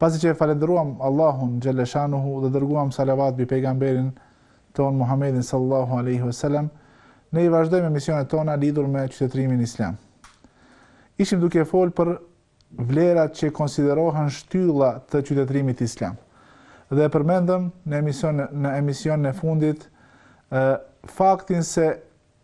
Pasi që e falënderuam Allahun xhelle shanuhu dhe dërguam salavat mbi pejgamberin tonë Muhammedin sallallahu alaihi wasallam, ne i vazhdojmë emisionet tona lidhur me qytetërimin islam. Ishim duke folë për vlerat që konsiderohen shtylla të qytetërimit islam. Dhe e përmendëm në emision në emisionin e fundit faktin se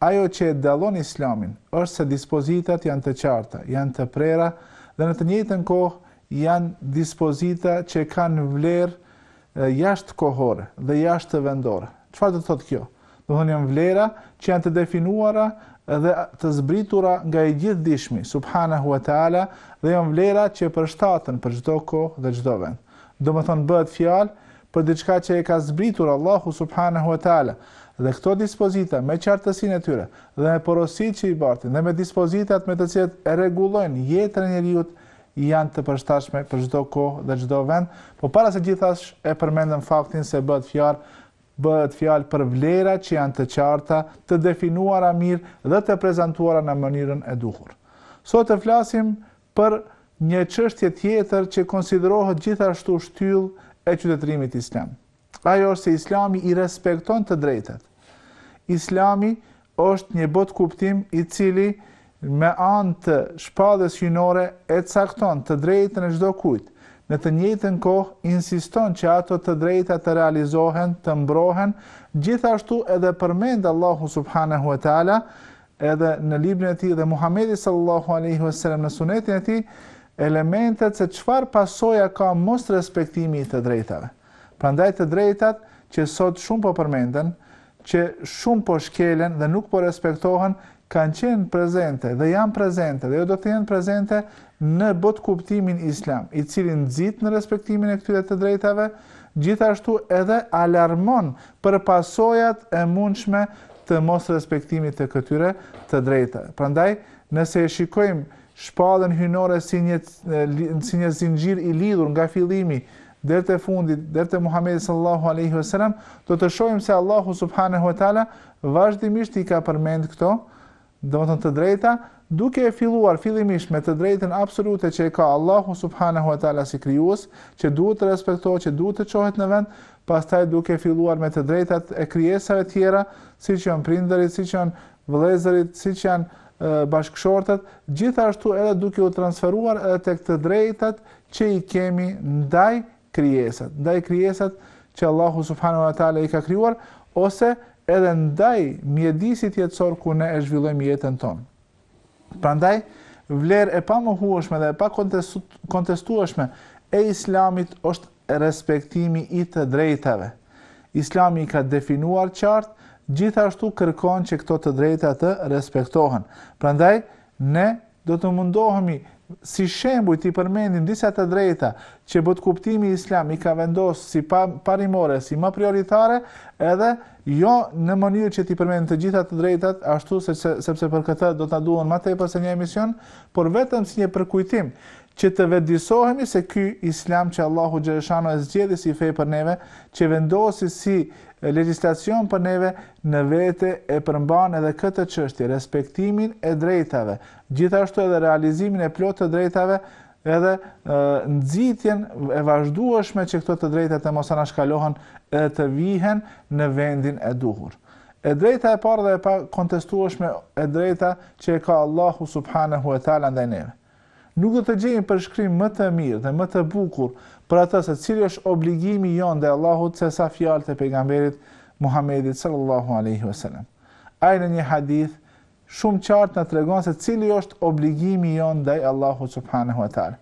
Ajo që e dallon Islamin është se dispozitat janë të qarta, janë të prera dhe në të njëjtën kohë janë dispozita që kanë vlerë jashtëkohore dhe jashtëvendore. Çfarë do të thotë kjo? Domethënë janë vlera që janë të definuara dhe të zbritura nga i Gjithëdijshmi, subhanahu wa ta'ala, dhe janë vlera që përshtaten për çdo kohë dhe çdo vend. Domethënë bëhet fjalë për diçka që e ka zbritur Allahu subhanehu ve teala, dhe këto dispozita me qartësinë e tyre dhe me porositë që i bartin dhe me dispozitat me të cilat e rregullojnë jetën e njeriut janë të përshtatshme për çdo kohë dhe çdo vend, por para se gjithash e përmendëm faktin se bëhet fjalë bëhet fjalë për vlera që janë të qarta, të definuara mirë dhe të prezantuara në mënyrën e duhur. Sot të flasim për një çështje tjetër që konsiderohet gjithashtu shtyllë e qytetërimit islam. Ajo është se Islami i respekton të drejtat. Islami është një botëkuptim i cili me anë të shpalljes hyjnore e cakton të drejtën e çdokujt. Në të njëjtën kohë insiston që ato të drejta të realizohen, të mbrohen, gjithashtu edhe përmend Allahu subhanahu wa taala edhe në librin e tij dhe Muhamedi sallallahu alejhi ve selem në sunetin e tij elementet se çfarë pasoja ka mosrespektimi i të drejtave. Prandaj të drejtat që sot shumë po përmenden, që shumë po shkelen dhe nuk po respektohen, kanë qenë prezente dhe janë prezente dhe jo do të jenë prezente në botëkuptimin islam, i cili nxit në respektimin e këtyre të drejtave, gjithashtu edhe alarmon për pasojat e mundshme të mosrespektimit të këtyre të drejtave. Prandaj, nëse e shikojmë shpalljen hyjnore si një si një zinxhir i lidhur nga fillimi deri te fundi, deri te Muhamedi sallallahu alaihi wasallam, do të shohim se Allahu subhanahu wa taala vazhdimisht i ka përmend këto Domethënë të drejta, duke e filluar fillimisht me të drejtën absolute që e ka Allahu subhanehu ve teala si krijues, që duhet të respektohet, që duhet të çohet në vend, pastaj duke filluar me të drejtat e krijesave tjera, siç janë prindërit, siç janë vëllezërit, siç janë bashkëshortët, gjithashtu edhe duke u transferuar edhe tek të drejtat që i kemi ndaj krijesat, ndaj krijesat që Allahu subhanahu wa taala i ka krijuar ose edhe ndaj mjedisit jetësor ku ne e zhvillojmë jetën tonë. Prandaj, vlerë e pamohueshme dhe e pakontestueshme e islamit është respektimi i të drejtave. Islami i ka definuar qartë, gjithashtu kërkon që këto të drejta të respektohen. Prandaj, ne Do të mundohemi si shembuj t'i përmendim disa të drejta që botëkuptimi islam i ka vendos si parimore, si ma prioritare, edhe jo në mënyrë që t'i përmendim të gjitha të drejtat, ashtu sepse sepse për këtë do të na duhen ma tepër se një emision, por vetëm si një përkujtim që të vetëdijsohemi se ky Islam që Allahu xhaleshano e zgjodhi si fe për neve, që vendosi si legjislacion për neve në vete e përmban edhe këtë çështje, respektimin e drejtave, gjithashtu edhe realizimin e plotë të drejtave edhe nxitjen e vazhdueshme që këto të drejta të mos anashkalohen edhe të vihen në vendin e duhur. E drejta e parë dhe e pakontestueshme e drejta që e ka Allahu subhanahu wa taala ndaj neve. Nuk do të gjejmë përshkrim më të mirë dhe më të bukur për atë se cili është obligimi jonë ndaj Allahut se sa fjalët e Pejgamberit Muhammedit sal-lallahu alejhi ve selem. Ai në një hadith shumë qartë na tregon se cili është obligimi jonë ndaj Allahut subhanehu ve teala.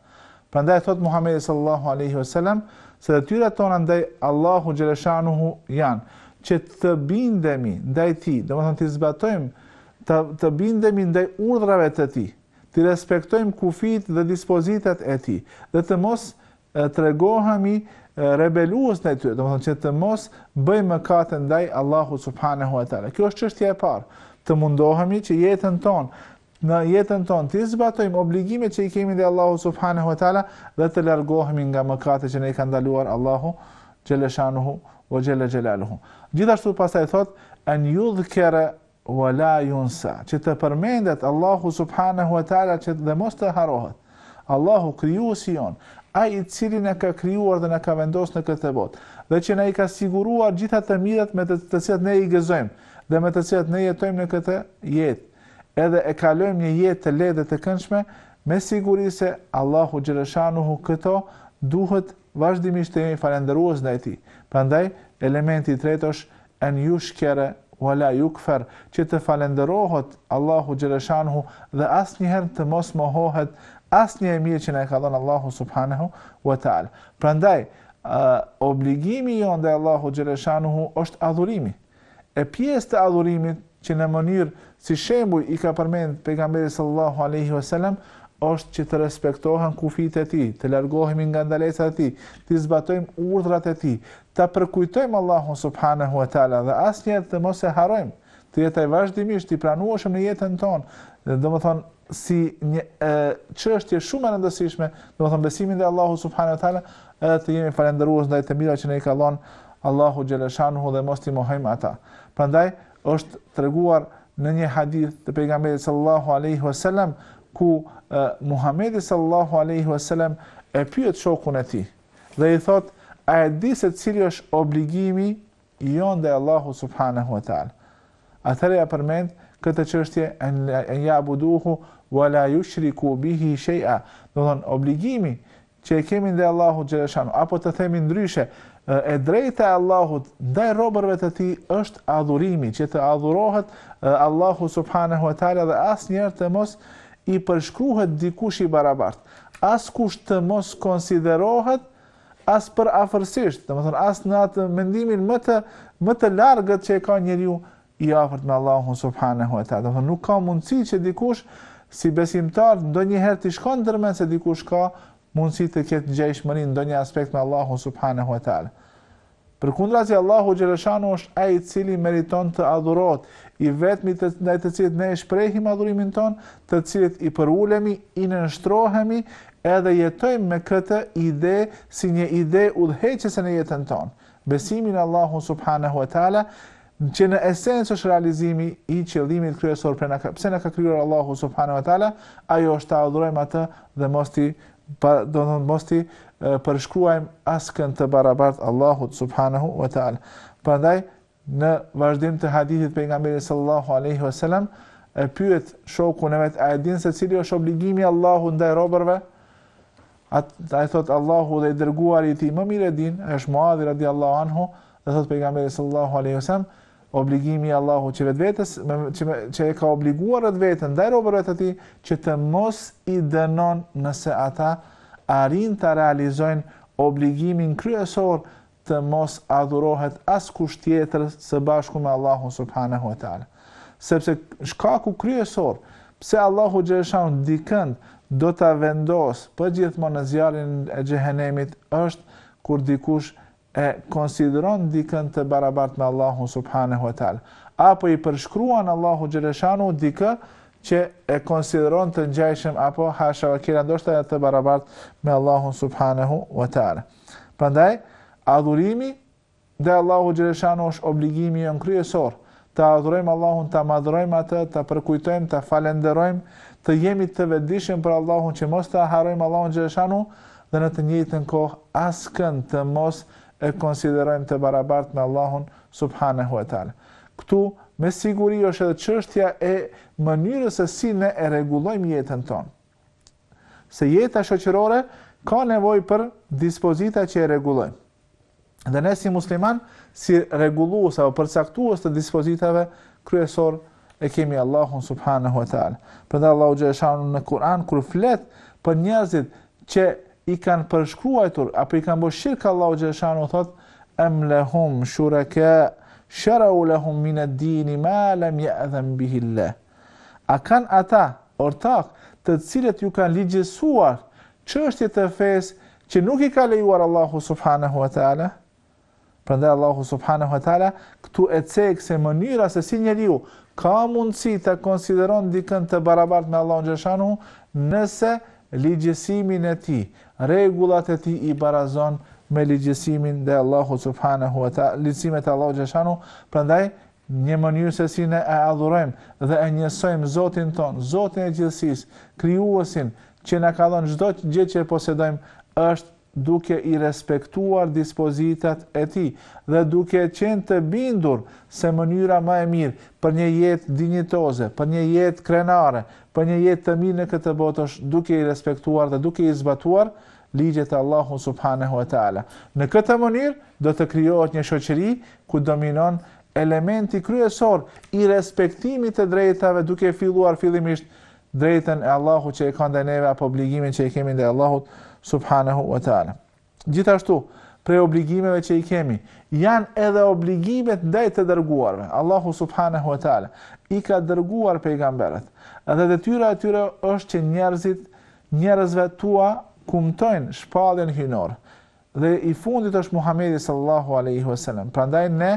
Prandaj thotë Muhammedi sal-lallahu alejhi ve selem se detyrat tona ndaj Allahu xheleshanuhu janë që të bindemi ndaj tij, domethënë të zbatojmë të, të bindemi ndaj urdhrave të tij. t'i respektojmë kufijtë dhe dispozitat e tij dhe të mos tregohemi rebelues ndaj tyre, domethënë që të mos bëjmë mëkate ndaj Allahut subhanehu ve teala. Kjo është çështja e parë, të mundohemi që jetën tonë në jetën tonë t'i zbatojmë obligimet që i kemi ndaj Allahut subhanehu ve teala dhe të largohemi nga mëkatet që na i ka ndaluar Allahu xheleshanuhu ve xhela xhelaluhu. Gjithashtu pastaj thotë an yudhkara Wa la yunsa, që të përmendet Allahu subhanehu wa ta'ala që dhe mos të harrohet. Allahu krijuesi jonë, ai i cili na ka krijuar dhe na ka vendosur në këtë botë, dhe që na i ka siguruar gjitha të mirat me të, të cilat ne i gëzojmë dhe me të cilat ne jetojmë në këtë jetë. Edhe e kalojmë një jetë të lehtë dhe të këndshme, me siguri se Allahu xhaleshanuhu këto duhet Vazhdimisht të jemi falënderues ndaj tij. Prandaj, elementi i tretë është en yushkere wa la yukfer, që të falënderohet Allahu xheleshanhu dhe asnjëherë të mos mohohet asnjë e mirë që na e ka dhënë Allahu subhanehu wa taala. Prandaj, obligimi jonë ndaj Allahu xheleshanhu është adhurimi. E pjesë të adhurimit që në mënyrë si shembuj i ka përmend Pejgamberi sallallahu alejhi ve selam është që të respektohen kufijtë e tij, të largohemi nga ndalesat e tij, të zbatojmë urdhrat e tij, ta përkujtojmë Allahun subhanehu ve teala dhe asnjëherë të mos e harrojmë, të jetë ai vazhdimisht i pranishëm në jetën tonë, domethënë si një e, çështje shumë e rëndësishme, domethënë besimin te Allahu subhanahu wa taala, edhe të jemi falëndërues ndaj të mirave që na i ka dhënë Allahu xhaleshanhu dhe mos t'i mohojmë ata. Prandaj është treguar në një hadith të pejgamberit sallallahu alaihi wasallam ku e, Muhamedi sallallahu alaihi wasallam e pyet shokun e tij dhe i thotë a e di se cili është obligimi jonë ndaj Allahut subhanehu ve teala. Atëherë ia përmend këtë çështje en ya'buduhu wa la yushriku bihi shay'a. Domethënë obligimi që e kemi ndaj Allahut xhaleshanu, apo të themi ndryshe, e drejta e Allahut ndaj robërve të tij është adhurimi, që të adhurohet Allahu subhanahu wa taala dhe asnjëherë të mos i përshkruhet dikush i barabartë. Askush të mos konsiderohet As përafërsisht, domethënë as në atë mendimin më të më të largët që e ka njeriu i afërt me Allahun subhanehu ve teala. Domethënë nuk ka mundësi që dikush si besimtar ndonjëherë t'i shkon ndërmend se dikush ka mundësi të ketë ngjajshmëri në ndonjë aspekt me Allahun subhanehu ve teala. Përkundrazi Allahu xhaleshanu është ai i cili meriton të adhurohet, i vetmi të, ndaj të cilit ne e shprehim adhurimin tonë, të cilit i përulemi, i nënshtrohemi edhe jetojmë me këtë ide si një ide udhëheqëse në jetën tonë. Besimi në Allahun subhanehu ve teala Që në esencë është realizimi i qëllimit kryesor pse na ka, pse na ka krijuar Allahu subhanahu wa taala, ajo është ta adhurojmë atë dhe mos t'i pa, do të mos t'i përshkruajmë askën të barabartë Allahut subhanahu wa taala. Prandaj në vazhdim të hadithit pejgamberi sallallahu alaihi wasallam e pyet shokun e vet a e din se cili është obligimi i Allahut ndaj robërve? At, ai thotë Allahu dhe i dërguari i tij më mirë e din, ai është Muadhi radiallahu anhu, dhe thotë pejgamberi sallallahu alaihi wasallam, obligimi i Allahut që vetvetes që, që e ka obliguar vetveten ndaj robërve të tij që të mos i dënon nëse ata arrijnë ta realizojnë obligimin kryesor të mos adhurohet askush tjetër së bashku me Allahun subhanehu ve teala. Sepse shkaku kryesor pse Allahu xhaleshanu dikënd do ta vendos përgjithmonë në zjarrin e xhehenemit është kur dikush e konsideron dikënd të barabartë me Allahun subhanehu ve teala, apo i përshkruan Allahut xhaleshanu dikë që e konsideron të ngjajshëm apo hasha ve kela ndoshta edhe të barabartë me Allahun subhanehu ve teala. Prandaj, adhurimi i Allahut xheleshanuhu është obligimi jonë kryesor, ta adhurojmë Allahun, ta madhërojmë atë, ta përkujtojmë, ta falënderojmë, të jemi të vetëdijshëm për Allahun që mos ta harrojmë Allahun xheleshanuhu dhe në të njëjtën kohë askënd të mos e konsiderojmë të barabartë me Allahun subhanehu ve teala. Këtu, me siguri është edhe çështja e mënyrës se si ne e rregullojmë jetën tonë. se jeta shoqërore ka nevojë për dispozita që e rregullojnë. Dhe ne si muslimanë, si rregullues apo përcaktues të dispozitave kryesor e kemi Allahun subhanahu wa taala. Prandaj Allahu xheleshanuhu në Kur'an kur flet për njerëzit që i kanë përshkruar apo i kanë bërë shirk Allahut xheleshanuhu thotë am lahum shuraka sharau lahum min ad-din ma lam ya'zan bihi Allah. A kanë ata ortakë të cilët ju kanë ligjësuar çështje të fesë që nuk i ka lejuar Allahu subhanehu ve teala? Prandaj Allahu subhanehu ve teala këtu e cek se mënyra se si njeriu ka mundësi ta konsideron dikënd të barabartë me Allahun xheleshanuhu nëse ligjësimin e tij, rregullat e tij i barazon me ligjësimin e Allahut subhanehu ve teala, ligjësimet e Allahut xheleshanuhu, prandaj Një mënyrë se si ne e adhurojmë dhe e njësojmë Zotin tonë, Zotin e gjithësisë, Krijuesin, që na ka dhënë çdo gjë që e posedojmë, është duke i respektuar dispozitat e tij dhe duke qenë të bindur se mënyra më e mirë për një jetë dinjitoze, për një jetë krenare, për një jetë të mirë në këtë botë është duke i respektuar dhe duke i zbatuar ligjet e Allahut subhanehu ve teala. Në këtë mënyrë do të krijohet një shoqëri ku dominon elementi kryesor i respektimit të të drejtave duke filluar fillimisht drejtën e Allahut që e ka ndaj neve apo obligimin që e kemi ndaj Allahut subhanahu wa taala. Gjithashtu, prej obligimeve që i kemi, janë edhe obligimet ndaj të dërguarve. Allahu subhanahu wa taala i ka dërguar pejgamberët. Edhe detyra e tyre është që njerëzit, njerëzve t'ua kumtojnë shpalljen hyjnore. Dhe i fundit është Muhamedi sallallahu alejhi ve selem. Prandaj ne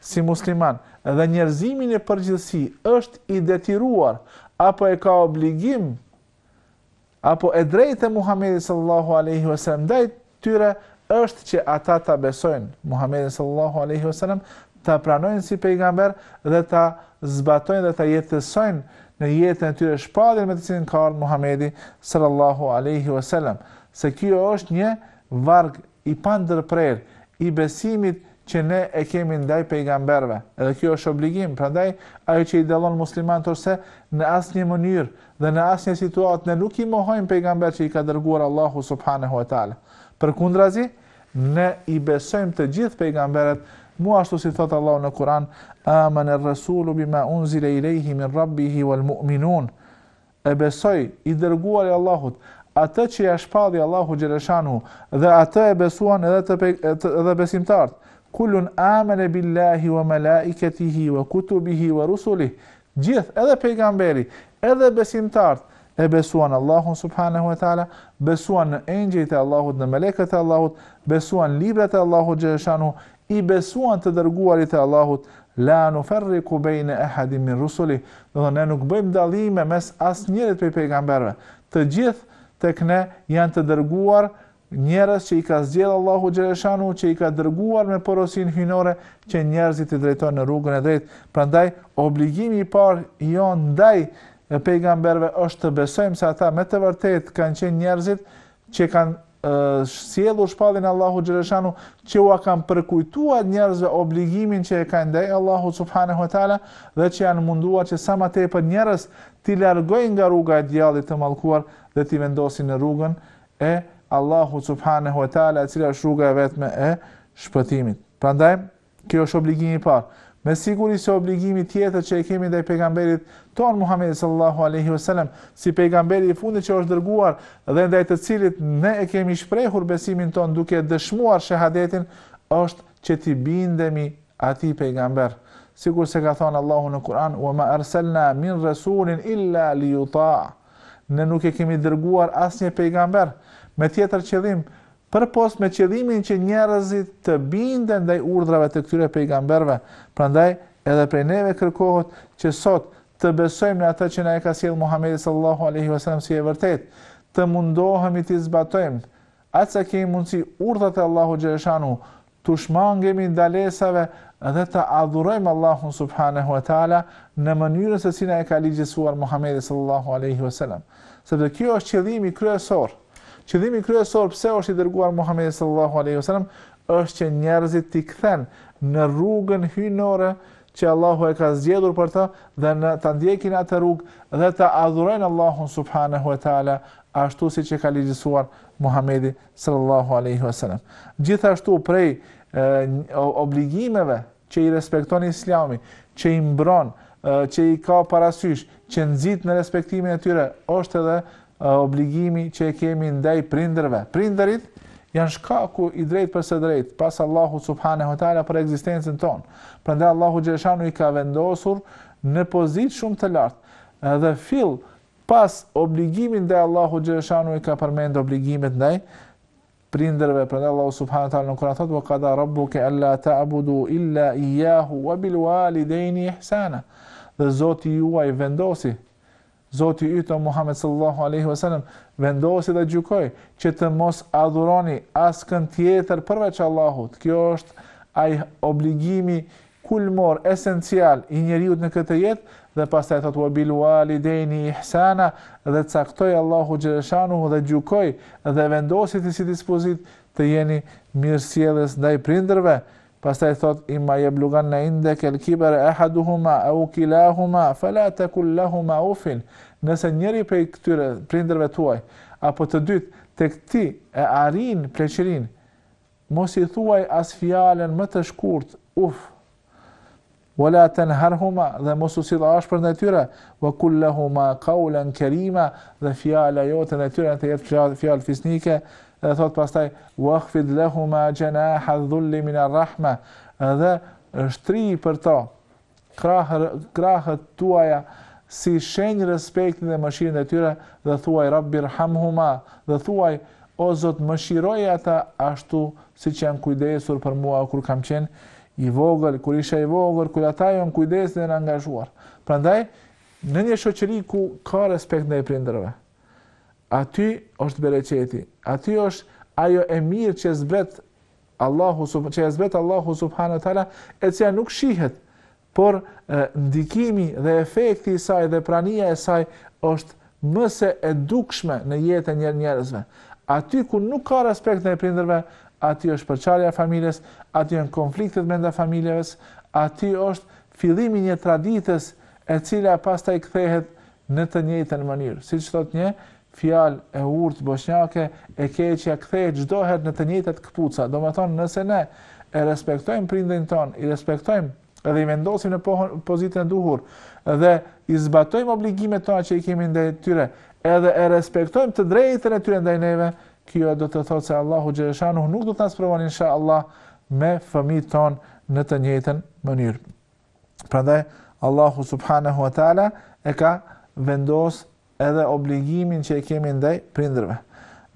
si muslimanë dhe njerëzimi në përgjithësi është i detyruar apo e ka obligim apo e drejtë e Muhamedit sallallahu alaihi wasallam ndaj tyre është që ata ta besojnë Muhamedin sallallahu alaihi wasallam, ta pranojnë si pejgamber dhe ta zbatojnë dhe ta jetësojnë në jetën e tyre shpalljen me të cilën ka ardhur Muhamedi sallallahu alaihi wasallam. Se kjo është një varg i pandërprerë i besimit që ne e kemi ndaj pejgamberëve. Edhe kjo është obligim, prandaj ajo që i dallon muslimanët është se në asnjë mënyrë dhe në asnjë situatë ne nuk i mohojmë pejgamberët që i ka dërguar Allahu subhanahu wa taala. Përkundrazi, ne i besojmë të gjithë pejgamberët, mu ashtu si thot Allahu në Kur'an, "Amana ar-rasulu bima unzila ilayhi min rabbihi wal-mu'minun." E besoi i Dërguari i Allahut, atë që ia shpalli Allahu xheleshanhu, dhe atë e besuan edhe të edhe besimtarët. Kullun amene billahi wa malaikatihi wa kutubihi wa rusulihi. Gjithë, edhe pejgamberi, edhe besimtarët e besuan Allahun subhanahu wa taala, besuan në engjëjt e Allahut, në melekët e Allahut, besuan librat e Allahut xheleshanhu, i besuan të dërguarit e Allahut, la nufarriku bejne ehadin min rusulih, do të thotë ne nuk bëjmë dallime mes asnjërit prej pejgamberëve, të gjithë tek ne janë të dërguar njerëz që i ka zgjedhë Allahu xheleshanuhu, që i ka dërguar me porosinë hyjnore që njerëzit t'i drejtojnë në rrugën e drejtë. Prandaj, obligimi i parë i jonë ndaj pejgamberëve është të besojmë se ata me të vërtetë kanë qenë njerëzit që kanë sjellur shpalljen e Allahu xheleshanuhu që ua kanë përkujtuar njerëzve obligimin që e kanë ndaj Allahu subhanehu ve teala dhe që janë munduar që sa ma tepër njerëz t'i largojnë nga rruga e djallit të mallkuar dhe t'i vendosin në rrugën e Allahu subhanehu ve teala e cila është rruga e vetme e shpëtimit. Prandaj, Kjo është obligimi i parë. Me siguri se obligimi tjetër që e kemi ndaj pejgamberit tonë Muhamedit sallallahu alaihi wasallam, si pejgamberi i fundit që është dërguar dhe ndaj të cilit ne e kemi shprehur besimin tonë duke dëshmuar shehadetin, është që t'i bindemi atij pejgamber. Sikurse ka thënë Allahu në Kur'an, "Wa ma arsalna min rasulin illa liyuta." Ne nuk e kemi dërguar asnjë pejgamber me tjetër qëllim Përpos me qëllimin që njerëzit të binden ndaj urdhrave të këtyre pejgamberëve, prandaj edhe prej neve kërkohet që sot të besojmë në atë që na e ka sjellë Muhamedi sallallahu alejhi ve selem si e vërtetë, të mundohemi t'i zbatojmë, aq sa kemi mundësi, urdhrat e Allahu xhaleshanuhu, t'u shmangemi ndalesave dhe ta adhurojmë Allahun subhanehu ve teala në mënyrën se si na e ka ligjësuar Muhamedi sallallahu alaihi wasallam. Sepse ky është qëllimi kryesor. Qëllimi kryesor pse është i dërguar Muhamedi sallallahu alaihi wasallam është që njerëzit t'i kthejë në rrugën hyjnore që Allahu e ka zgjedhur për ta dhe ta ndjekin atë rrugë dhe ta adhurojnë Allahun subhanehu ve teala ashtu siç e ka ligjësuar Muhamedi Sallallahu alejhi ve selam. Gjithashtu prej obligimeve që i respekton Islami, që i mbron, që i ka parasysh, që nxit në respektimin e tyre, është edhe obligimi që e kemi ndaj prindërve. Prindërit janë shkaku i drejtpërsëdrejtë, pas Allahu subhanahu wa taala për ekzistencën tonë. Prandaj Allahu xhaleshanu i ka vendosur në pozitë shumë të lartë. Edhe fill pas obligimit ndaj Allahut xhaleshanu i ka përmend obligimet ndaj prindërve, prandaj Allahu subhanahu wa taala në Kur'an thotë: "Wa qada rabbuka alla ta'budu illa iyyahu wa bil walidayni ihsana." Dhe Zoti juaj vendosi Zoti yt o Muhammed sallallahu alaihi wasallam vendosi dhe gjykoi që të mos adhuroni askënd tjetër përveç Allahut. Kjo është ai obligimi kulmor esencial i njeriut në këtë jetë dhe pastaj thotë wa bil walidaini ihsana dhe caktoi Allahu xhaleshanu dhe gjykoi dhe vendosi ti si dispozitë të jeni mirësjellës ndaj prindërve pastaj thotë imma yablughanna indaka al kibara ahaduhuma aw kilahuma fala takul lahuma ufin nëse njëri prej këtyre prindërve tuaj apo të dytë tek ti e arrijnë pleqërinë Mos i thuaj as fjalën më të shkurtë, Uf! Wa la tanharhuma, dhe mos u sill ashpër ndaj tyre, Wa qul lahuma qawlan karima, dhe fjala jote ndaj tyre të jetë fjalë fisnike, dhe thotë pastaj, Wakhfid lahuma janaha dhulli min ar-rahma, dhe shtrij për to krahët tuaja si shenjë respekti dhe mëshire ndaj tyre dhe thuaj Rabbirhamhuma dhe thuaj o Zot mëshiroji ata ashtu siç janë kujdesur për mua kur kam qenë i vogël, kur isha i vogël, kur ata janë kujdesur dhe janë angazhuar. Prandaj, në një shoqëri ku ka respekt ndaj prindërve, aty është bereqeti, aty është ajo e mirë që zbret Allahu sub që e zbret Allahu subhanahu teala e cila nuk shihet por ndikimi dhe efekti i saj dhe prania e saj është më se e dukshme në jetën e njerëzve. Aty ku nuk ka respekt ndaj prindërve, aty është përçarja e familjes, aty janë konfliktet mrenda familjeve, aty është fillimi i një tradite e cila pastaj kthehet në të njëjtën mënyrë. Siç thotë një fjalë e urtë boshnjake, e keqja kthehet çdo herë në të njëjtat këpuca. Domethënë, nëse ne e respektojmë prindin tonë, i respektojmë dhe i vendosim në pohën, pozitën e duhur dhe i zbatojmë obligimet tona që i kemi ndaj tyre, edhe e respektojmë të drejtën e tyre ndaj neve, kjo do të thotë se Allahu xhaleshanu nuk do të na sprovon inshallah me fëmijët tonë në të njëjtën mënyrë. Prandaj Allahu subhanahu wa taala e ka vendos edhe obligimin që e kemi ndaj prindërve.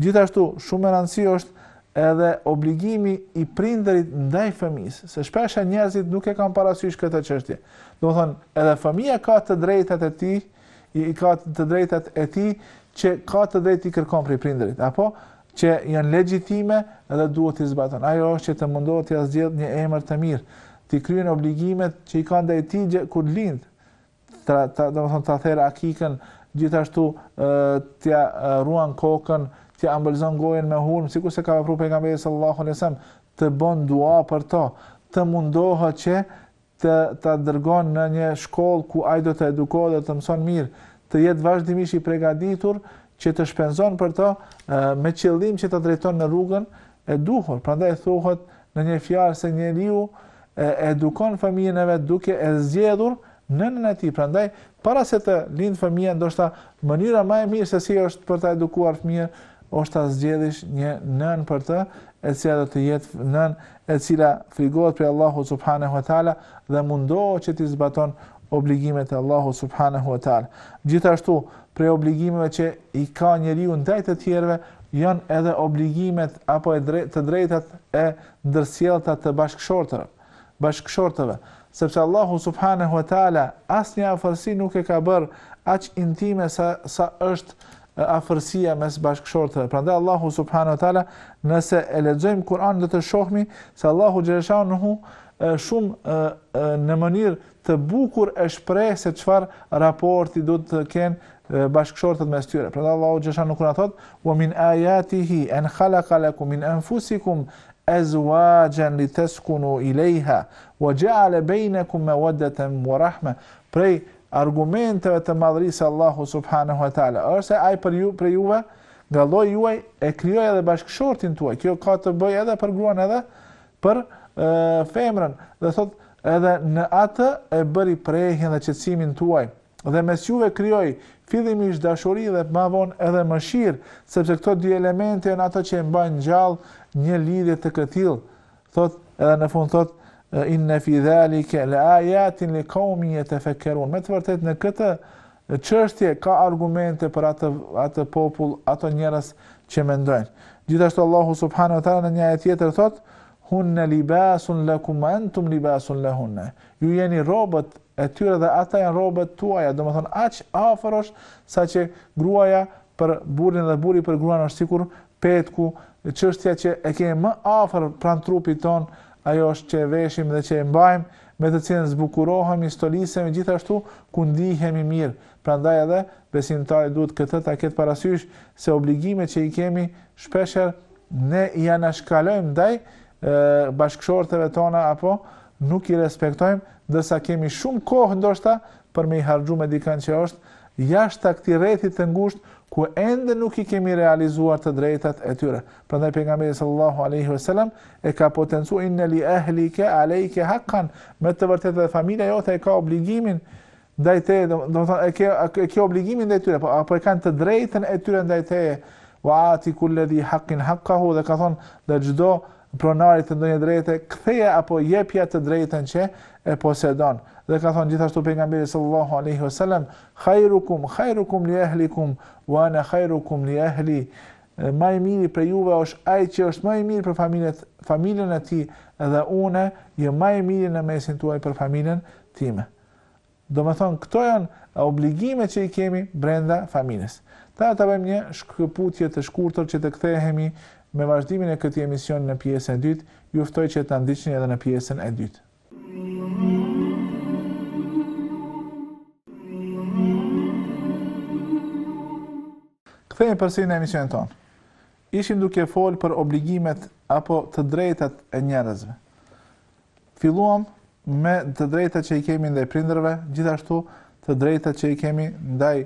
Gjithashtu, shumë me rëndësi është edhe obligimi i prindërit ndaj fëmisë, se shpesh njerëzit nuk e kanë parasysh këtë qështje. Domethënë, edhe fëmija ka të drejtat e tij, i ka të drejtat e tij, që ka të drejtë t'i kërkon prej prindërit, apo që janë legjitime edhe duhet t'i zbaton. Ajo është që të mundohet t'ia zgjedh një emër të mirë, t'i kryen obligimet që i ka ndaj tij kur lind, ta ta domethënë ta therë akikën, gjithashtu t'ia rruan kokën, t'ia ambëlzon gojën me hurmë, sikurse ka vepruar pejgamberi sallallahu alajhi wasallam, të bën dua për to, të mundohet që të ta dërgon në një shkollë ku ai do të edukohet dhe të mëson mirë, të jetë vazhdimisht i përgatitur që të shpenzon për to me qëllim që ta drejton në rrugën e duhur, prandaj thuhet në një fjalë se njeriu e edukon fëmijën e vet duke e zgjedhur nënën e tij, prandaj para se të lind fëmija ndoshta mënyra më e mirë se si është për ta edukuar fëmijën është ta zgjedhish një nën për të, e cila do të jetë nën e cila frigohet prej Allahut subhanahu wa taala dhe mundohet që t'i zbaton obligimet e Allahut subhanahu wa taala. Gjithashtu, prej obligimeve që i ka njeriu ndaj të tjerëve janë edhe obligimet apo e drejt, të drejtat e ndërsjellta të bashkëshortëve, bashkëshortëve, sepse Allahu subhanahu wa taala asnjë afërsi nuk e ka bërë aq intime sa sa është afërsia mes bashkëshortëve. Prandaj Allahu subhanahu wa taala, nëse e lexojmë Kur'anin do të shohmi se Allahu xhaleshanu shumë në mënyrë të bukur e shpreh se çfarë raporti do të kenë bashkëshortët mes tyre. Prandaj Allahu xhaleshanuhu na thot: "Wa min ayatihi an khalaqa lakum min anfusikum azwajan litaskunu ilayha wa ja'ala bainakum mawaddatan wa rahma." Prej argumenteve të madhërisë së Allahu subhanahu wa taala është se ai për ju për juve nga lloji juaj e krijoi edhe bashkëshortin tuaj. Kjo ka të bëjë edhe për gruan edhe për femrën dhe thotë edhe në atë e bëri prehjen dhe qetësimin tuaj dhe mes juve krijoi fillimisht dashuri dhe më vonë edhe mëshirë, sepse këto dy elemente janë ato që e mbajnë gjallë një lidhje të këtillë. Thot edhe në fund thot inna fi zalika laayatin liqaumin yatafakkarun. Me të vërtetë në këtë çështje ka argumente për atë atë popull, ato njerëz që mendojnë. Gjithashtu Allahu subhanahu wa taala në një ajet tjetër thotë: "Hunna libasun lakum wa antum libasun lahunna." Ju jeni rrobët e tyre dhe ata janë rrobët tuaja, domethënë aq afër është saqë gruaja për burrin dhe burri për gruan është sikur petku, çështja që e kemi më afër pranë trupit tonë, ajo është që e veshim dhe që e mbajmë, me të cilën zbukurohemi, stolisemi gjithashtu ku ndihemi mirë. Prandaj edhe besimtari duhet këtë ta ketë parasysh se obligimet që i kemi shpeshherë ne i anashkalojmë ndaj bashkëshorteve tona apo nuk i respektojmë, ndërsa kemi shumë kohë ndoshta për me i harxhu me dikan që është jashtë këtij rrethi të ngushtë ku ende nuk i kemi realizuar të drejtat e tyre. Prandaj pejgamberi sallallahu alaihi wasallam e ka potencuar inna li ahlika alayka haqqan, me të vërtetë dhe familja jote e ka obligimin ndaj teje, do të thonë e ke e ke obligimin ndaj tyre, apo apo e kanë të drejtën e tyre ndaj teje. Wa ati kulla dhi haqqin haqqahu, do të thonë dhe çdo pronarit të ndonjë drejte, ktheje apo jepja të drejten që e posedon. Dhe ka thonë gjithashtu pejgamberi sallallahu alaihi wasallam, "Khairukum khairukum li ahlikum wa ana khairukum li ahli." Ma i miri prej juve është ai që është më i mirë për familjen familjen e tij dhe unë jam ma i miri në mesin tuaj për familjen time. Domethonë këto janë obligime që i kemi brenda familjes. Tani ta bëjmë një shkëputje të shkurtër që të kthehemi me vazhdimin e këtij emisioni në pjesën e dytë, ju ftoj që të na ndiqni edhe në pjesën e dytë. Kthehemi përsëri në emisionin tonë. Ishim duke folë për obligimet apo të drejtat e njerëzve. Filluam me të drejtat që i kemi ndaj prindërve, gjithashtu të drejtat që i kemi ndaj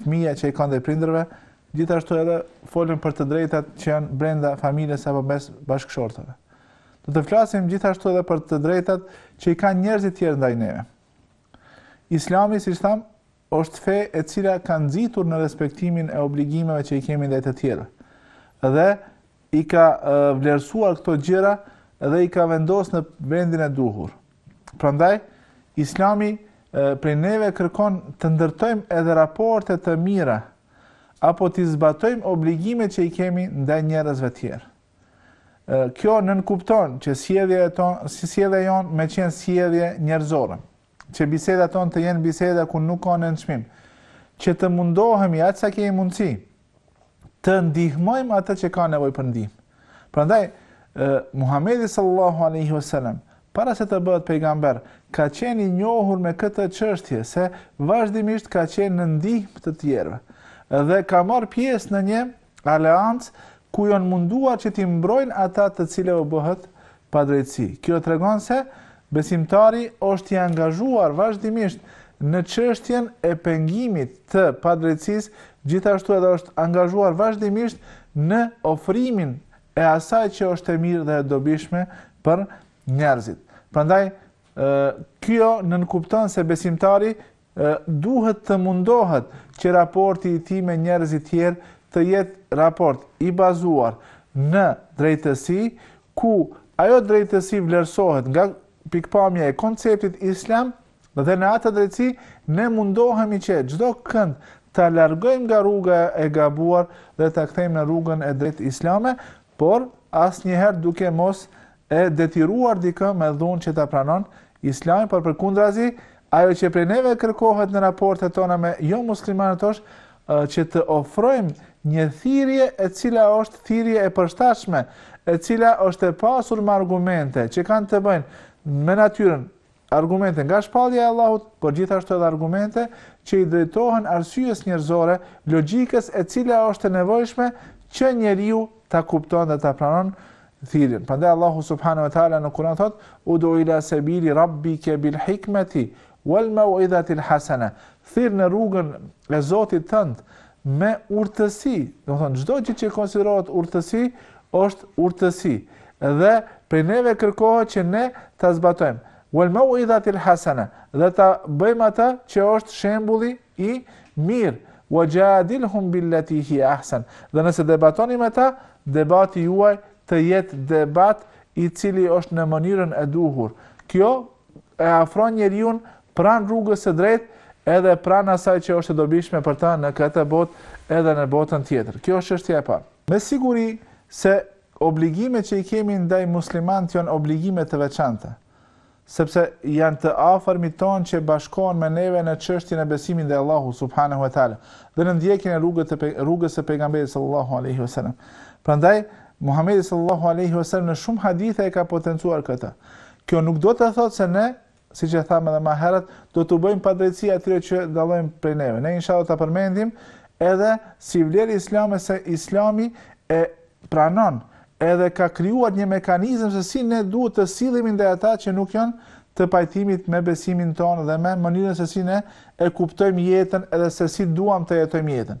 fëmijëve që i kanë ndaj prindërve, gjithashtu edhe folëm për të drejtat që janë brenda familjes apo mes bashkëshortëve. Do të flasim gjithashtu edhe për të drejtat që i kanë njerëzit tjerë ndaj neve. Islami, siç thamë, Është fe e cila ka nxitur në respektimin e obligimeve që i kemi ndaj të tjerëve. Dhe i ka vlerësuar këto gjëra dhe i ka vendos në vendin e duhur. Prandaj Islami prej neve kërkon të ndërtojmë edhe raporte të mira apo t'i zbatojmë obligimet që i kemi ndaj njerëzve të tjerë. Kjo nënkupton që sjellja e jonë, si sjellja jonë me qenë sjellje njerëzore. Që bisedat tonë të jenë biseda ku nuk ka nënçmim. Që të mundohemi aq sa kemi mundësi të ndihmojmë atë që ka nevojë për ndihmë. Prandaj Muhamedi sallallahu alaihi wasallam para se të bëhet pejgamber ka qenë i njohur me këtë çështje se vazhdimisht ka qenë në ndihmë të tjerëve dhe ka marrë pjesë në një aleancë ku janë munduar që t'i mbrojnë ata të cilëve u bëhet padrejtësi. Kjo tregon se besimtari është i angazhuar vazhdimisht në çështjen e pengimit të padrejtësisë, gjithashtu edhe është angazhuar vazhdimisht në ofrimin e asaj që është e mirë dhe e dobishme për njerëzit. Prandaj, kjo nënkupton se besimtari Duhet të mundohet që raporti i tij me njerëzit tjerë të jetë raport i bazuar në drejtësi, ku ajo drejtësi vlerësohet nga pikëpamja e konceptit islam dhe në atë drejtësi ne mundohemi që çdokënd ta largojmë nga rruga e gabuar dhe ta kthejmë në rrugën e drejtë islame, Por, asnjëherë duke mos e detyruar dikë me dhunë që ta pranon Islamin, por përkundrazi, ajo që prej neve kërkohet në raportet tona me jomuslimanët është që të ofrojmë një thirrje e cila është thirrje e përshtatshme, e cila është e pasur me argumente që kanë të bëjnë me natyrën Argumente nga shpallja e Allahut, por gjithashtu edhe argumente që i drejtohen arsyes njerëzore, logjikës e cila është e nevojshme që njeriu ta kupton dhe ta pranon thirrjen. Prandaj Allahu subhanahu wa taala në Kur'an thotë: "Udu ila sabili rabbika bil hikmati wal mau'izati al hasana." Thirr në rrugën e Zotit tënd me urtësi, domethënë çdo gjë që konsiderohet urtësi është urtësi dhe prej neve kërkohet që ne ta zbatojmë. Wal mau'izatil hasana, dhe ta bëjmë atë që është shembulli i mirë. Wajadilhum billati hi ahsan. Dhe nëse debatoni me ta, debati juaj të jetë debat i cili është në mënyrën e duhur. Kjo e afron njeriun pranë rrugës së drejtë edhe pranë asaj që është e dobishme për të në këtë botë edhe në botën tjetër. Kjo është çështja e parë. Me siguri se obligimet që i kemi ndaj muslimanëve janë obligime të veçanta, sepse janë të afërmit tonë që bashkohen me neve në çështjen e besimit ndaj Allahut subhanehu ve teala dhe në ndjekjen e rrugës së rrugës së pejgamberit sallallahu alaihi wasallam. Prandaj Muhamedi sallallahu alaihi wasallam në shumë hadithe e ka potencuar këtë. Kjo nuk do të thotë se ne, siç e thamë edhe më herët, do t'u bëjmë padrejtësi atyre që dallojnë prej neve. Ne inshallah ta përmendim edhe si vlerë islame se Islami e pranon edhe ka krijuar një mekanizëm se si ne duhet të sillemi ndaj ata që nuk janë të pajtimit me besimin tonë dhe me mënyrën se si ne e kuptojmë jetën edhe se si duam të jetojmë jetën.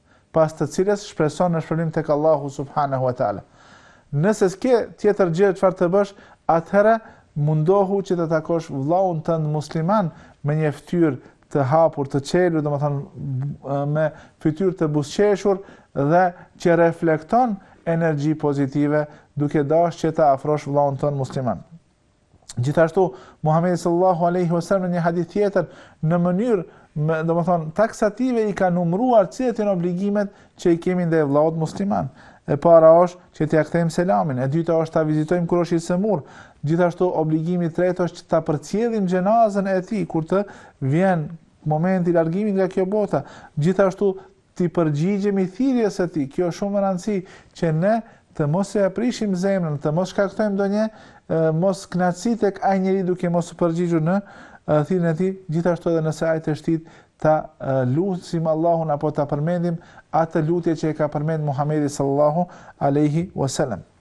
pas të cilës shpreson në shpërblim tek Allahu subhanehu ve teala. Nëse s'ke tjetër gjë çfarë të bësh, atëherë mundohu që të takosh vëllaun tënd musliman me një fytyrë të hapur, të çelur, domethënë me fytyrë të buzëqeshur dhe që reflekton energji pozitive, duke dashur që ta afrosh vëllaun tënd musliman. Gjithashtu Muhamedi sallallahu alaihi wasallam në një hadith tjetër në mënyrë, domethënë taksative i ka numëruar cilat janë obligimet që i kemi ndaj vëllaut musliman. E para është që t'ia kthejmë selamin, e dyta është ta vizitojmë kur është i sëmurë. Gjithashtu obligimi i tretë është që ta përcjellim xhenazën e tij kur të vjen momenti i largimit nga kjo bota. Gjithashtu T'i përgjigjemi thirrjes së tij, kjo është shumë me rëndësi, që ne të mos ia prishim zemrën, të mos shkaktojmë ndonjë moskënaqësi tek ai njeri duke mos u përgjigjur në thirrjen e tij, gjithashtu edhe nëse ai teshtit ta lusim Allahun apo ta përmendim atë lutje që e ka përmend Muhamedi sallallahu alejhi wasallam.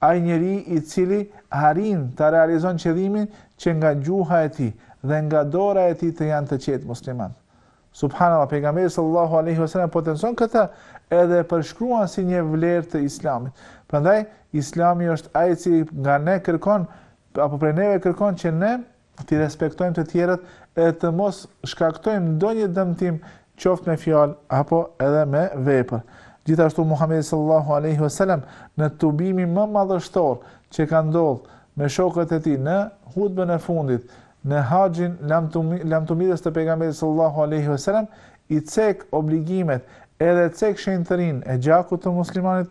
Ai njeri i cili arrin ta realizon qëllimin që nga gjuha e tij dhe nga dora e tij të janë të qetë muslimanë. Subhanallah pejgamberi sallallahu alaihi wasallam potencon këtë edhe e përshkruan si një vlerë të Islamit. Prandaj Islami është ai i cili nga ne kërkon apo prej neve kërkon që ne t'i respektojmë të tjerët e të mos shkaktojmë ndonjë dëmtim, qoftë me fjalë apo edhe me vepër. Gjithashtu Muhamedi sallallahu alaihi wasallam në tubimin më madhështor që ka ndodh me shokët e tij në hutbën e fundit në haxhin lamtumirës të pejgamberit sallallahu alaihi wasallam i cek obligimet edhe cek shenjtërinë e gjakut të muslimanit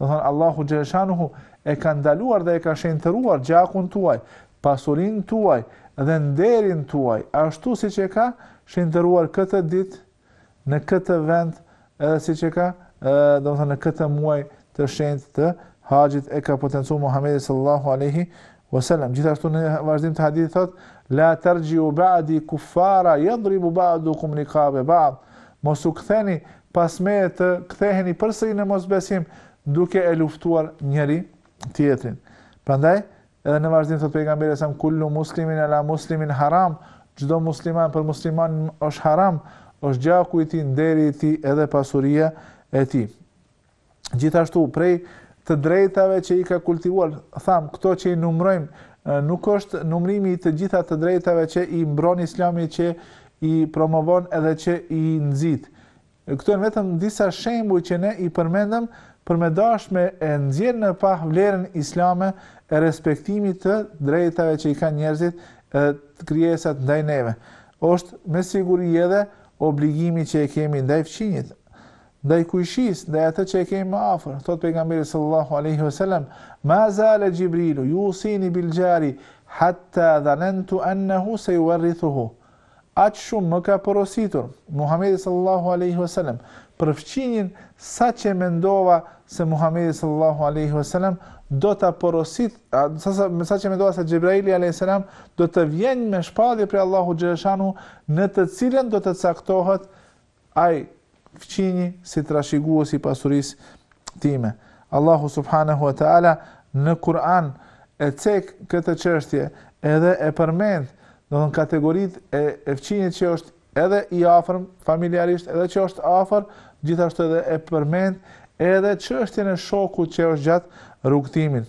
Domethënë Allahu xhelleshanuhu e ka ndaluar dhe e ka shenjtëruar gjakun tuaj, pasurinë tuaj dhe nderin tuaj, ashtu siç e ka shenjtëruar këtë ditë në këtë vend, edhe siç e ka, domethënë në këtë muaj të shenjtë të haxhit e ka potencu Muhamedi sallallahu alaihi Wasallam. Gjithashtu në vazhdim të hadithit thotë: La tarxhi'u ba'di kuffara jadribu ba'dukum rikabe ba'd. Mos u ktheni pas meje të ktheheni përsëri në mosbesim duke e luftuar njëri tjetrin. Prandaj Edhe në vazhdim thotë pejgamberi sa kullu muslimin ala muslimin haram, çdo musliman për muslimanin është haram, është gjaku i tij, nderi i tij edhe pasuria e tij. gjithashtu prej të drejtave që i ka kultivuar, thamë, këto që i numrojmë, nuk është numrimi i të gjitha të drejtave që i mbron islami që i promovon edhe që i nxit. Këto janë vetëm disa shembuj që ne i përmendëm për me dash me e nxjerrë në pah vlerën islame e respektimit të drejtave që i kanë njerëzit edhe krijesat ndaj neve. Është me siguri edhe obligimi që e kemi ndaj fqinjit. Ndaj kujshisë, ndaj atë që e kemi më afër, thotë Pejgamberi sallallahu alejhi ve selem, Ma zale Xhibrilu yusini bil jari hatta dhanantu annahu seyuwarrithuhu. Aq shumë më ka porositur, Muhamedi sallallahu alejhi ve selem, për fqinjin sa që mendova se Muhamedi sallallahu alejhi ve selem do ta porosit, sa sa sa që mendova se Xhibraili alejhi selam do të vjen me shpallje prej Allahu xhaleshanu në të cilën do të caktohet Ai fqinji si trashëgues i pasurisë time. Allahu subhanehu ue teala në Kur'an e cek këtë çështje edhe e përmend, domethënë kategoritë e, e fqinjit që është edhe i afërm familjarisht, edhe që është afër, gjithashtu edhe e përmend edhe çështjen e shokut që është gjatë rrugëtimit.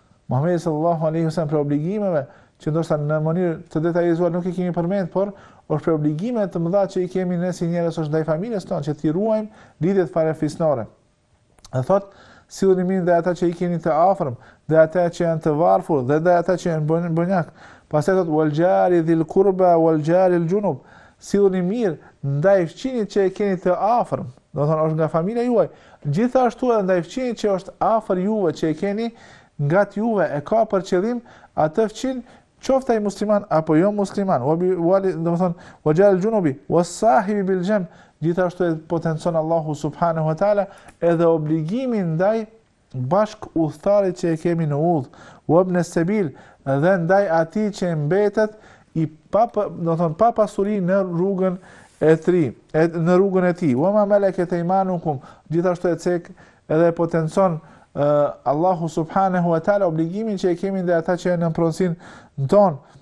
Muhamedi sallallahu alaihi wasallam prej obligimeve që ndoshta në mënyrë të detajizuar nuk i kemi përmend, por është prej obligimeve të mëdha që i kemi ne si njerëz është ndaj familjes tonë që t'i ruajmë lidhjet farefisnore. Dhe thotë, silluni mirë ndaj ata që i keni të afërm, dhe ata që janë të varfur dhe ndaj ata që janë bonjak. Pastaj thotë wal jari dhil kurba wal jari al junub. Silluni mirë ndaj fqinjit që e keni të afërm, Domethënë është nga familja juaj. Gjithashtu edhe ndaj fqinjit që është afër juve, që e keni ngat juve, e ka për qëllim atë fqinj, qoftë ai musliman apo jo musliman. Wa bi wali, domethënë, wal jaril junubi, wa sahibi bil jamb. Gjithashtu e potencon Allahu subhanahu wa taala edhe obligimin ndaj bashkudhëtarit që e kemi në udhë, wabne sebil, dhe ndaj atij që mbetet i pa, domethënë pa pasuri në rrugën e tri, e, në rrugën e tij. Wa ma malakat aymanukum, gjithashtu e cek edhe e potencon uh, Allahu subhanahu wa taala obligimin që e kemi ndaj ata që janë në pronësinë tonë.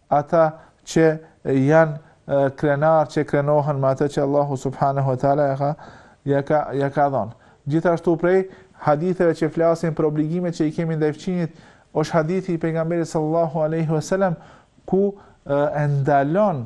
Ata që janë krenarë që krenohen me atë që Allahu subhanehu ve teala ia ka ia ka ia ka dhënë. Gjithashtu prej haditheve që flasin për obligimet që i kemi ndaj fqinjit është hadithi i pejgamberit sallallahu alaihi wasallam ku e ndalon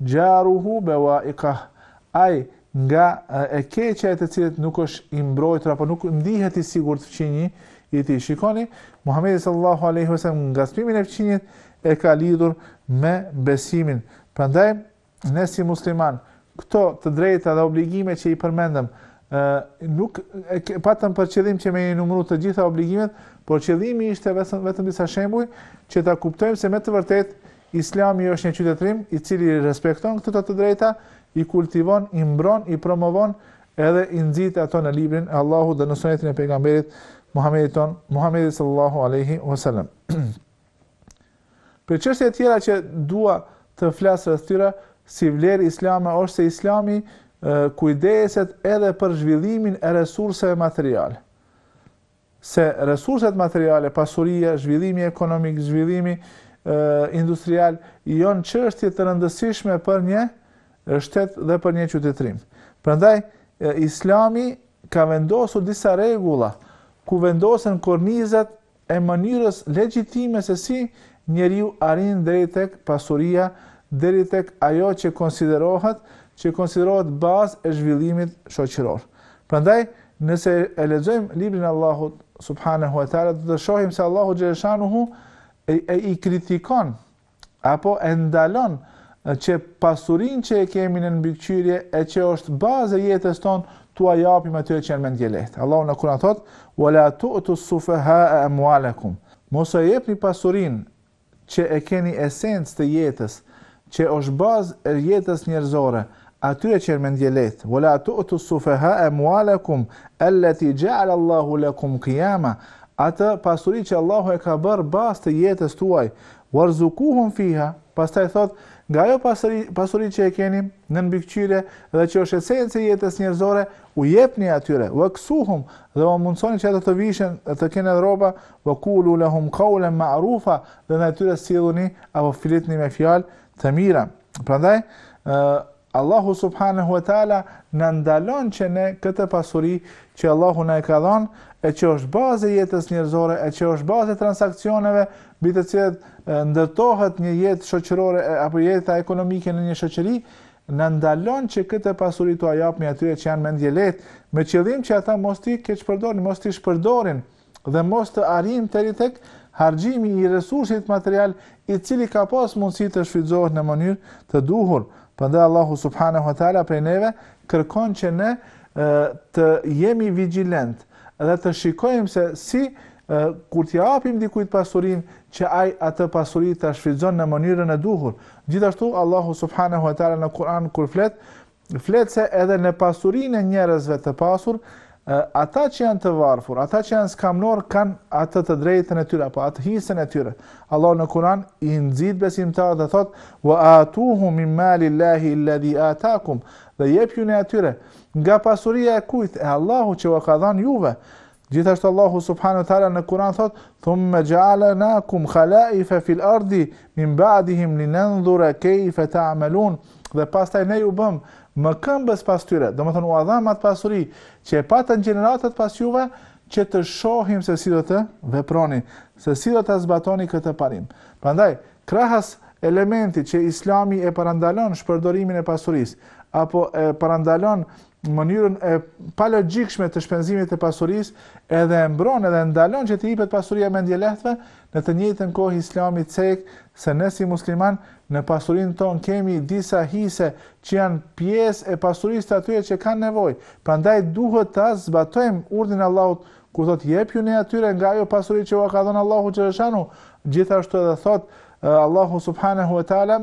Jaruhu bawa'iqah, Ai nga e keqja e të cilit nuk është i mbrojtur apo nuk ndihet i sigurt fqinji i tij. Shikoni, Muhamedi sallallahu alaihi wasallam ngacmimin e fqinjit e ka lidhur me besimin. Prandaj ne si musliman këto të drejta dhe obligime që i përmendëm, ë nuk e patëm për qëllim që me i numru të gjitha obligimet, por qëllimi ishte vetëm vetëm disa shembuj që ta kuptojmë se me të vërtetë Islami është një qytetërim i cili i respekton këto të drejta, i kultivon, i mbron, i promovon edhe i nxit ato në librin e Allahut dhe në sunetin e pejgamberit Muhamedit tonë, Muhamedit sallallahu alaihi wasallam. Për çështje të tjera që dua të flas rreth tyre, si vlerë islame është se Islami kujdeset edhe për zhvillimin e resurseve materiale. se resurset materiale, pasuria, zhvillimi ekonomik, zhvillimi industrial, janë çështje të rëndësishme për një shtet dhe për një qytetërim. Prandaj, islami ka vendosur disa rregulla, ku vendosen kornizat e mënyrës legjitime se si njeriu arrin deri tek pasuria, deri tek ajo që konsiderohet, që konsiderohet bazë e zhvillimit shoqëror. Prandaj, nëse e lexojmë librin e Allahut subhanahu wa taala do të shohim se Allahu xhele shanuhu e, e i kritikon apo e ndalon që pasurinë që e kemi nën mbikëqyrje e që është bazë e jetës tonë t'ua japim atyre që janë mendjelehtë. Allahu në Kur'an thotë: "Wala tu'tu sufaha'a amwalakum." Mos e jepni pasurinë që e keni esencë të jetës, që është bazë e jetës njerëzore, atyre që janë mendjelehtë, wala tu'tu sufaha'a emwalakum allati ja'ala Allahu lakum qiyama, atë pasuri që Allahu e ka bërë bazë të jetës tuaj, warzukuhum fiha, pastaj thotë, nga ajo pasuri, pasuri që e keni nën mbikëqyrje dhe që është esencë e jetës njerëzore, u jepni atyre, waksuhum, dhe ua mundësoni që ata të vishen dhe të kenë edhe rroba, Wa kulu lahum qawlan ma'rufa, dhe ndaj tyre silluni apo flitni me fjalë të mira. Prandaj Allahu subhanahu wa taala na ndalon që ne këtë pasuri që Allahu na e ka dhënë, e që është bazë e jetës njerëzore, e që është bazë e transaksioneve mbi të cilat ndërtohet një jetë shoqërore apo jeta ekonomike në një shoqëri, na ndalon që këtë pasuri t'ua japim atyre që janë mendjelehtë, me qëllim që ata mos t'i keqpërdorin, mos t'i shpërdorin. dhe mos të arrijmë deri tek harxhimi i resursit material i cili ka pas mundësi të shfrytëzohet në mënyrë të duhur. Prandaj Allahu subhanahu wa taala prej neve kërkon që ne të jemi vigjilentë dhe të shikojmë se si kur t'i japim dikujt pasurinë që ai atë pasuri ta shfrytëzon në mënyrën e duhur. Gjithashtu Allahu subhanahu wa taala në Kur'an kur flet Flet se edhe në pasurinë e njerëzve të pasur, ata që janë të varfur, ata që janë skamnorë kanë atë të drejtën e tyre apo atë hisën e tyre. Allahu në Kur'an i nxit besimtarët dhe thotë: "Wa atuhum min mali Allahi alladhi atakum" dhe jepjuni atyre nga pasuria e kujt e Allahut që ua ka dhënë juve. Gjithashtu Allahu subhanahu wa taala në Kur'an thotë: "Thumma ja'alnakum khalaifa fil ardi min ba'dihim linanzura kayfa ta'malun." Dhe pastaj ne ju bëmë mëkëmbës pas tyre, domethënë ua dhamë atë pasuri që e patën gjeneratat pas juve, që të shohim se si do të veproni, se si do ta zbatoni këtë parim. Prandaj, krahas elementit që Islami e parandalon shpërdorimin e pasurisë apo e parandalon mënyrën e palogjikshme të shpenzimit të pasurisë, edhe e mbron edhe ndalon që t'i jepet pasuria mendjelehtëve, në të njëjtën kohë Islami cek se ne si muslimanë në pasurinë tonë kemi disa hise që janë pjesë e pasurisë të atyre që kanë nevojë. Prandaj duhet ta zbatojmë urdhrin e Allahut ku thotë jepuni atyre nga ajo pasuri që ua ka dhënë Allahu xhaleshanu, gjithashtu edhe thotë Allahu subhanahu wa taala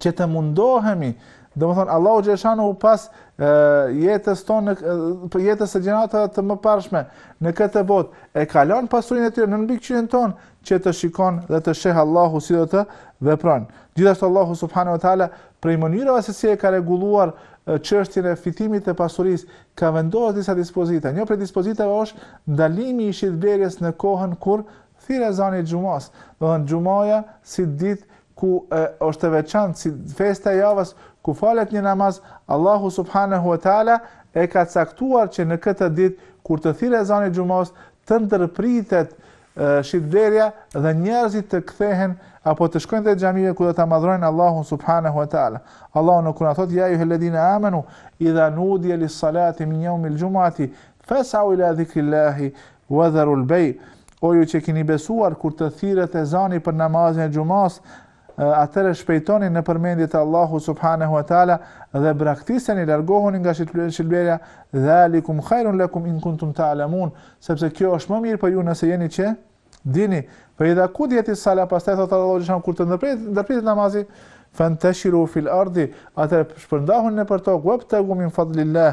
që të mundohemi, domethënë, Allahu xhaleshanu pas e, jetës tonë, apo jetës së gjeneratave të mëparshme, në këtë botë, e kalon pasurinë e tyre në mbikëqyrjen tonë, që të shikojë dhe të shohë Allahu si do të veprojmë. Gjithashtu Allahu Subhanahu wa Ta'ala, prej mënyrëve se si e ka rregulluar çështjen e fitimit të pasurisë ka vendosur disa dispozita. Një prej dispozitave është ndalimi i shitblerjes në kohën kur thirret ezani i xhumasë. Domethënë xhumaja si ditë ku është e veçantë si festa e javës ku falet një namaz, Allahu subhanehu ve teala e ka caktuar që në këtë ditë kur të thirret ezani i xhumasë, të ndërpritet shitblerja dhe njerëzit të kthehen apo të shkojnë te xhamia ku do ta madhrojnë Allahun subhanehu ve teala. Allahu në Kur'an thotë ja ejjuhelladhine amanu idha nudiya lis-salati min yawmil jum'ati fas'au ila dhikrillahi Wadharul bay, O ju që keni besuar, kur të thirret ezani për namazin e xhumasë, atëherë shpejtoni në përmendje të Allahut subhanahu wa taala dhe braktiseni, largohuni nga shitblerja, dhalikum khairun lakum in kuntum ta'lamun, sepse kjo është më mirë për ju nëse jeni që dini, Fa idha qudiyat as-salah pastaj thotë Allahu xhaleshanu kur të ndërpritet ndërpritet namazi fantashiru fil ardi atëherë shpërndahuni nëpër tokë wabtagu min fadlillah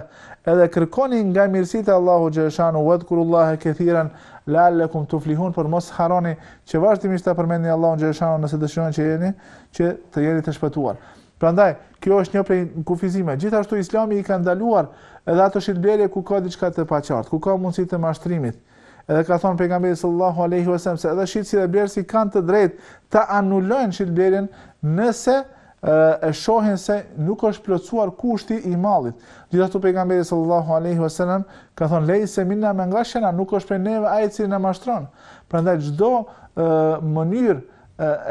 edhe kërkoni nga mirësitë e Allahut xhaleshanu wadhkurullaha kathiran la'allakum tuflihun por mos harroni që vazhdimisht ta përmendni Allahun xhaleshanu nëse dëshironi që jeni që të jeni të shpëtuar prandaj kjo është një prej kufizimeve gjithashtu islami i ka ndaluar edhe ato shitblerje ku ka diçka të paqartë ku ka mundësi të mashtrimit Edhe ka thënë pejgamberi sallallahu alaihi wasallam se edhe shitësi dhe blerësi kanë të drejtë ta anulojnë shitblerjen nëse e shohin se nuk është plotësuar kushti i mallit. Gjithashtu pejgamberi sallallahu alaihi wasallam ka thënë lejse minna men gashena nuk është prej neve ai i cili na mashtron. Prandaj çdo mënyrë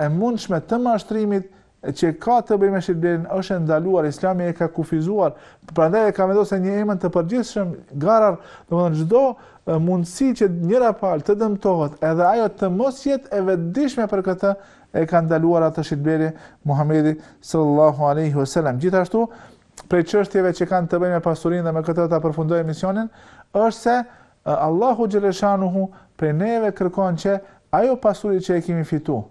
e mundshme të mashtrimit Që ka të bëjë me shitblerjen është e ndaluar, Islami e ka kufizuar, prandaj e ka vendosur një emër të përgjithshëm garar, domethënë çdo mundësi që njëra palë të dëmtohet, edhe ajo të mos jetë e vetëdijshme për këtë, e ka ndaluar atë shitblerje Muhamedi sallallahu alaihi wasallam. Gjithashtu, prej çështjeve që kanë të bëjnë me pasurinë dhe me këtë ta përfundojmë emisionin, është se Allahu xhele shanuhu prej neve kërkon që ajo pasuri që e kemi fituar